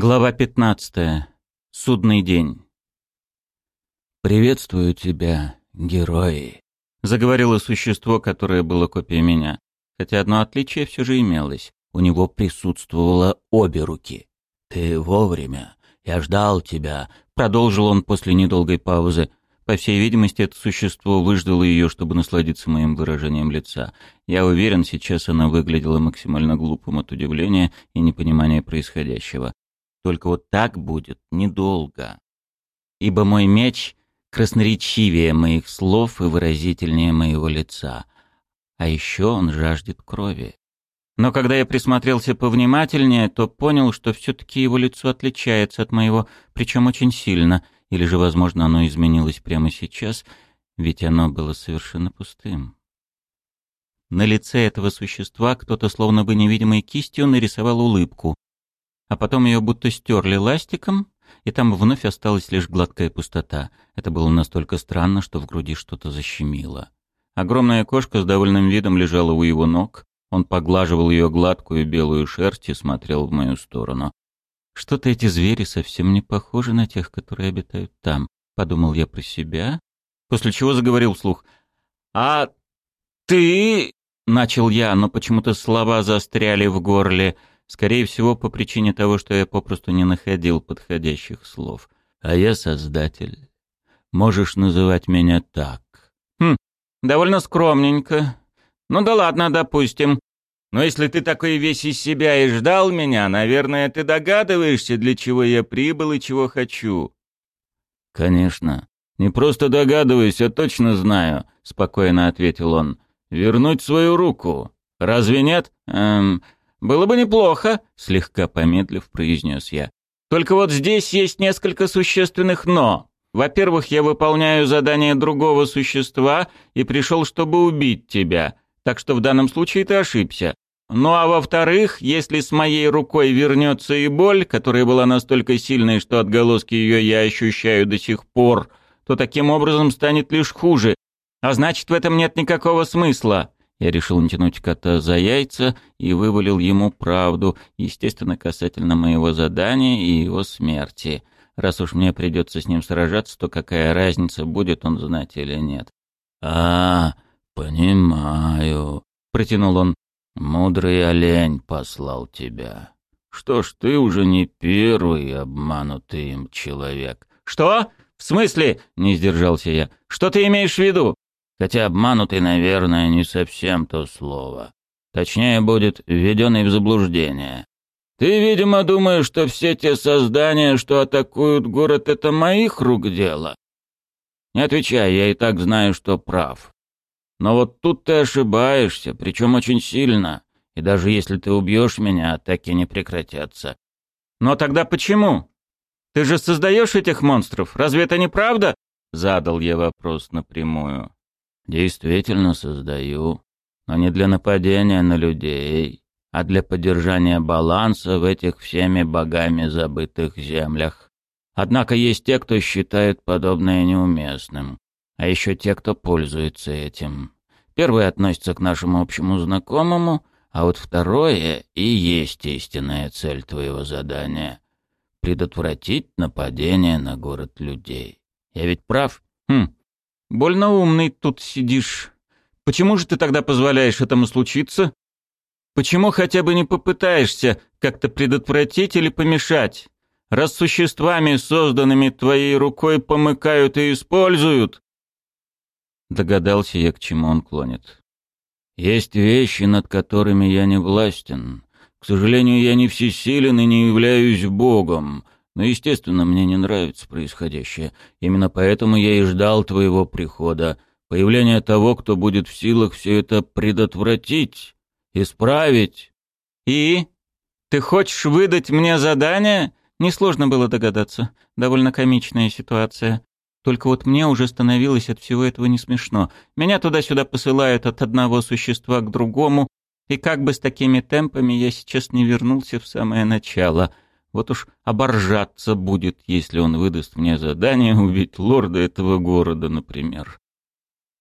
Глава 15. Судный день. «Приветствую тебя, герои», — заговорило существо, которое было копией меня. Хотя одно отличие все же имелось. У него присутствовало обе руки. «Ты вовремя. Я ждал тебя», — продолжил он после недолгой паузы. По всей видимости, это существо выждало ее, чтобы насладиться моим выражением лица. Я уверен, сейчас она выглядела максимально глупым от удивления и непонимания происходящего. Только вот так будет недолго. Ибо мой меч красноречивее моих слов и выразительнее моего лица. А еще он жаждет крови. Но когда я присмотрелся повнимательнее, то понял, что все-таки его лицо отличается от моего, причем очень сильно, или же, возможно, оно изменилось прямо сейчас, ведь оно было совершенно пустым. На лице этого существа кто-то словно бы невидимой кистью нарисовал улыбку, а потом ее будто стерли ластиком, и там вновь осталась лишь гладкая пустота. Это было настолько странно, что в груди что-то защемило. Огромная кошка с довольным видом лежала у его ног. Он поглаживал ее гладкую белую шерсть и смотрел в мою сторону. «Что-то эти звери совсем не похожи на тех, которые обитают там», — подумал я про себя, после чего заговорил вслух. «А ты...» — начал я, но почему-то слова застряли в горле — Скорее всего, по причине того, что я попросту не находил подходящих слов. А я создатель. Можешь называть меня так. Хм, довольно скромненько. Ну да ладно, допустим. Но если ты такой весь из себя и ждал меня, наверное, ты догадываешься, для чего я прибыл и чего хочу. Конечно. Не просто догадываюсь, а точно знаю, спокойно ответил он. Вернуть свою руку. Разве нет? Эм, «Было бы неплохо», — слегка помедлив произнес я. «Только вот здесь есть несколько существенных «но». Во-первых, я выполняю задание другого существа и пришел, чтобы убить тебя, так что в данном случае ты ошибся. Ну а во-вторых, если с моей рукой вернется и боль, которая была настолько сильной, что отголоски ее я ощущаю до сих пор, то таким образом станет лишь хуже. А значит, в этом нет никакого смысла. Я решил натянуть кота за яйца и вывалил ему правду, естественно, касательно моего задания и его смерти. Раз уж мне придется с ним сражаться, то какая разница, будет он знать или нет. «А, понимаю», — протянул он. «Мудрый олень послал тебя. Что ж, ты уже не первый обманутый им человек». «Что? В смысле?» — не сдержался я. «Что ты имеешь в виду?» Хотя обманутый, наверное, не совсем то слово. Точнее будет введенный в заблуждение. Ты, видимо, думаешь, что все те создания, что атакуют город, это моих рук дело? Не отвечай, я и так знаю, что прав. Но вот тут ты ошибаешься, причем очень сильно. И даже если ты убьешь меня, атаки не прекратятся. Но тогда почему? Ты же создаешь этих монстров, разве это не правда? Задал я вопрос напрямую. Действительно создаю, но не для нападения на людей, а для поддержания баланса в этих всеми богами забытых землях. Однако есть те, кто считает подобное неуместным, а еще те, кто пользуется этим. Первый относится к нашему общему знакомому, а вот второе и есть истинная цель твоего задания — предотвратить нападение на город людей. Я ведь прав? Хм, Больно умный тут сидишь. Почему же ты тогда позволяешь этому случиться? Почему хотя бы не попытаешься как-то предотвратить или помешать? Раз существами, созданными твоей рукой, помыкают и используют. Догадался я, к чему он клонит. Есть вещи, над которыми я не властен. К сожалению, я не всесилен и не являюсь Богом. Но, естественно, мне не нравится происходящее. Именно поэтому я и ждал твоего прихода, появления того, кто будет в силах все это предотвратить, исправить. И? Ты хочешь выдать мне задание? Несложно было догадаться. Довольно комичная ситуация. Только вот мне уже становилось от всего этого не смешно. Меня туда-сюда посылают от одного существа к другому, и как бы с такими темпами я сейчас не вернулся в самое начало — вот уж оборжаться будет, если он выдаст мне задание убить лорда этого города, например.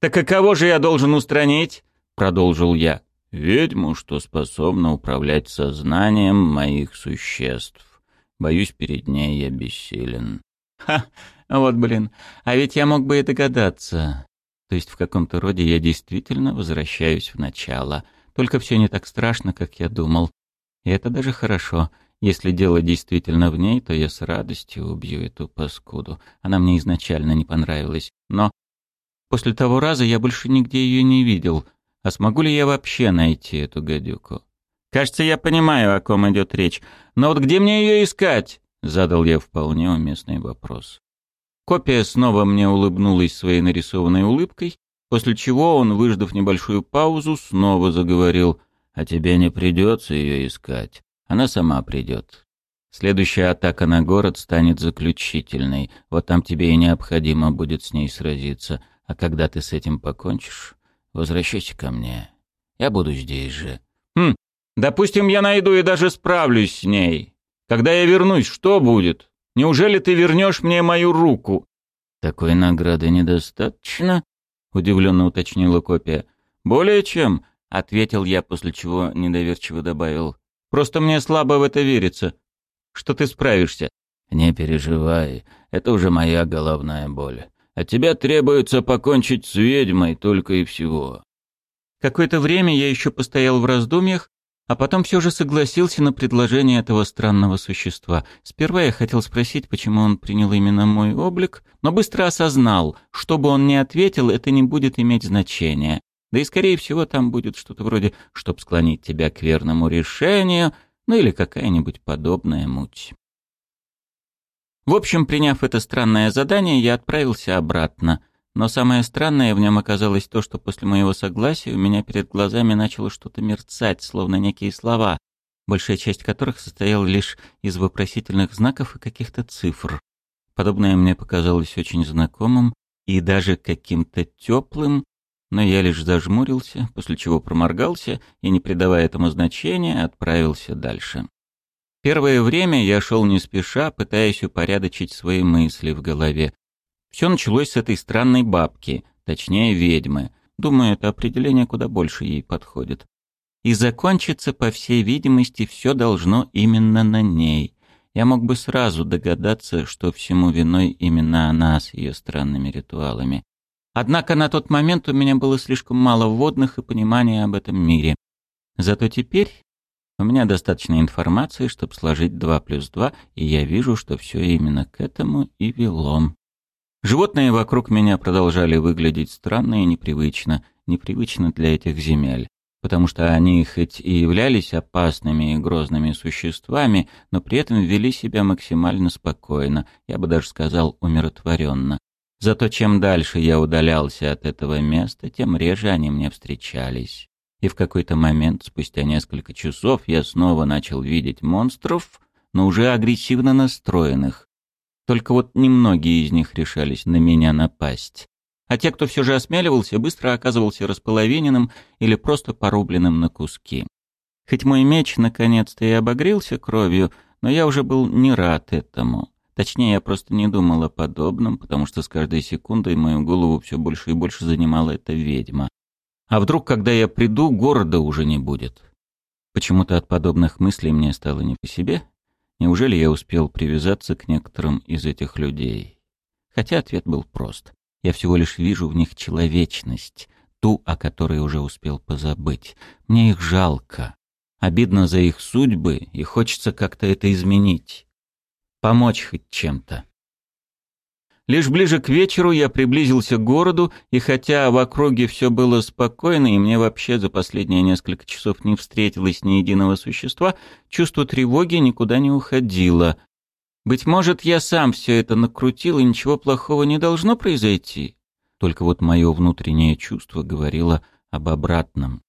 «Так а кого же я должен устранить?» — продолжил я. «Ведьму, что способна управлять сознанием моих существ. Боюсь, перед ней я бессилен. Ха, вот блин, а ведь я мог бы и догадаться. То есть в каком-то роде я действительно возвращаюсь в начало. Только все не так страшно, как я думал. И это даже хорошо. Если дело действительно в ней, то я с радостью убью эту паскуду. Она мне изначально не понравилась. Но после того раза я больше нигде ее не видел. А смогу ли я вообще найти эту гадюку? Кажется, я понимаю, о ком идет речь. Но вот где мне ее искать? Задал я вполне уместный вопрос. Копия снова мне улыбнулась своей нарисованной улыбкой, после чего он, выждав небольшую паузу, снова заговорил. «А тебе не придется ее искать. Она сама придет. Следующая атака на город станет заключительной. Вот там тебе и необходимо будет с ней сразиться. А когда ты с этим покончишь, возвращайся ко мне. Я буду здесь же. Хм, допустим, я найду и даже справлюсь с ней. Когда я вернусь, что будет? Неужели ты вернешь мне мою руку? Такой награды недостаточно? Удивленно уточнила копия. Более чем, ответил я, после чего недоверчиво добавил. Просто мне слабо в это верится, что ты справишься. Не переживай, это уже моя головная боль. От тебя требуется покончить с ведьмой только и всего. Какое-то время я еще постоял в раздумьях, а потом все же согласился на предложение этого странного существа. Сперва я хотел спросить, почему он принял именно мой облик, но быстро осознал, что бы он ни ответил, это не будет иметь значения. Да и, скорее всего, там будет что-то вроде «чтоб склонить тебя к верному решению», ну или какая-нибудь подобная муть. В общем, приняв это странное задание, я отправился обратно. Но самое странное в нем оказалось то, что после моего согласия у меня перед глазами начало что-то мерцать, словно некие слова, большая часть которых состояла лишь из вопросительных знаков и каких-то цифр. Подобное мне показалось очень знакомым и даже каким-то теплым, но я лишь зажмурился, после чего проморгался и, не придавая этому значения, отправился дальше. Первое время я шел не спеша, пытаясь упорядочить свои мысли в голове. Все началось с этой странной бабки, точнее ведьмы. Думаю, это определение куда больше ей подходит. И закончится, по всей видимости, все должно именно на ней. Я мог бы сразу догадаться, что всему виной именно она с ее странными ритуалами. Однако на тот момент у меня было слишком мало вводных и понимания об этом мире. Зато теперь у меня достаточно информации, чтобы сложить 2 плюс 2, и я вижу, что все именно к этому и вело. Животные вокруг меня продолжали выглядеть странно и непривычно, непривычно для этих земель, потому что они хоть и являлись опасными и грозными существами, но при этом вели себя максимально спокойно, я бы даже сказал умиротворенно. Зато чем дальше я удалялся от этого места, тем реже они мне встречались. И в какой-то момент, спустя несколько часов, я снова начал видеть монстров, но уже агрессивно настроенных. Только вот немногие из них решались на меня напасть. А те, кто все же осмеливался, быстро оказывался располовиненным или просто порубленным на куски. Хоть мой меч наконец-то и обогрелся кровью, но я уже был не рад этому. Точнее, я просто не думал о подобном, потому что с каждой секундой мою голову все больше и больше занимала эта ведьма. А вдруг, когда я приду, города уже не будет? Почему-то от подобных мыслей мне стало не по себе. Неужели я успел привязаться к некоторым из этих людей? Хотя ответ был прост. Я всего лишь вижу в них человечность, ту, о которой уже успел позабыть. Мне их жалко. Обидно за их судьбы, и хочется как-то это изменить помочь хоть чем-то. Лишь ближе к вечеру я приблизился к городу, и хотя в округе все было спокойно, и мне вообще за последние несколько часов не встретилось ни единого существа, чувство тревоги никуда не уходило. Быть может, я сам все это накрутил, и ничего плохого не должно произойти? Только вот мое внутреннее чувство говорило об обратном.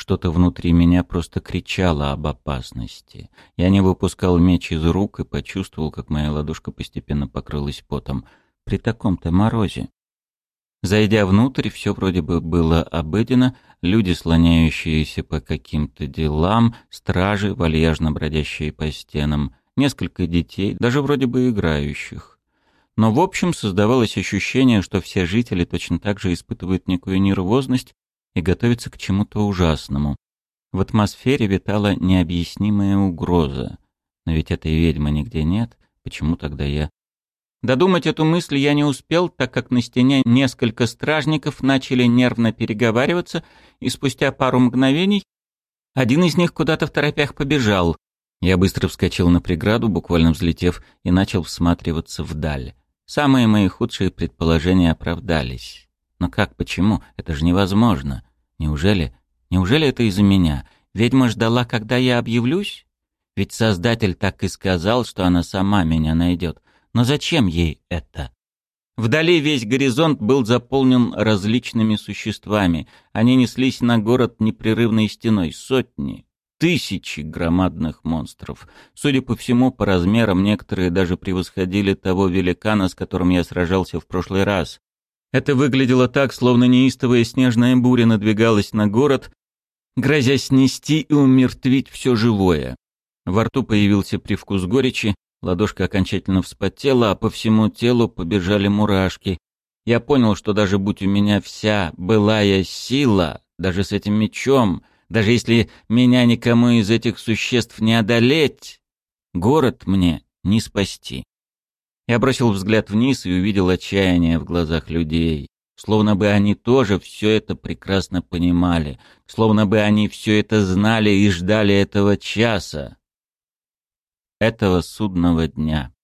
Что-то внутри меня просто кричало об опасности. Я не выпускал меч из рук и почувствовал, как моя ладошка постепенно покрылась потом. При таком-то морозе. Зайдя внутрь, все вроде бы было обыденно, люди, слоняющиеся по каким-то делам, стражи, вальяжно бродящие по стенам, несколько детей, даже вроде бы играющих. Но в общем создавалось ощущение, что все жители точно так же испытывают некую нервозность и готовится к чему-то ужасному. В атмосфере витала необъяснимая угроза. Но ведь этой ведьмы нигде нет. Почему тогда я... Додумать эту мысль я не успел, так как на стене несколько стражников начали нервно переговариваться, и спустя пару мгновений один из них куда-то в торопях побежал. Я быстро вскочил на преграду, буквально взлетев, и начал всматриваться вдаль. Самые мои худшие предположения оправдались. Но как, почему? Это же невозможно. Неужели? Неужели это из-за меня? Ведьма ждала, когда я объявлюсь? Ведь Создатель так и сказал, что она сама меня найдет. Но зачем ей это? Вдали весь горизонт был заполнен различными существами. Они неслись на город непрерывной стеной. Сотни, тысячи громадных монстров. Судя по всему, по размерам некоторые даже превосходили того великана, с которым я сражался в прошлый раз. Это выглядело так, словно неистовая снежная буря надвигалась на город, грозя снести и умертвить все живое. Во рту появился привкус горечи, ладошка окончательно вспотела, а по всему телу побежали мурашки. Я понял, что даже будь у меня вся былая сила, даже с этим мечом, даже если меня никому из этих существ не одолеть, город мне не спасти. Я бросил взгляд вниз и увидел отчаяние в глазах людей. Словно бы они тоже все это прекрасно понимали. Словно бы они все это знали и ждали этого часа этого судного дня.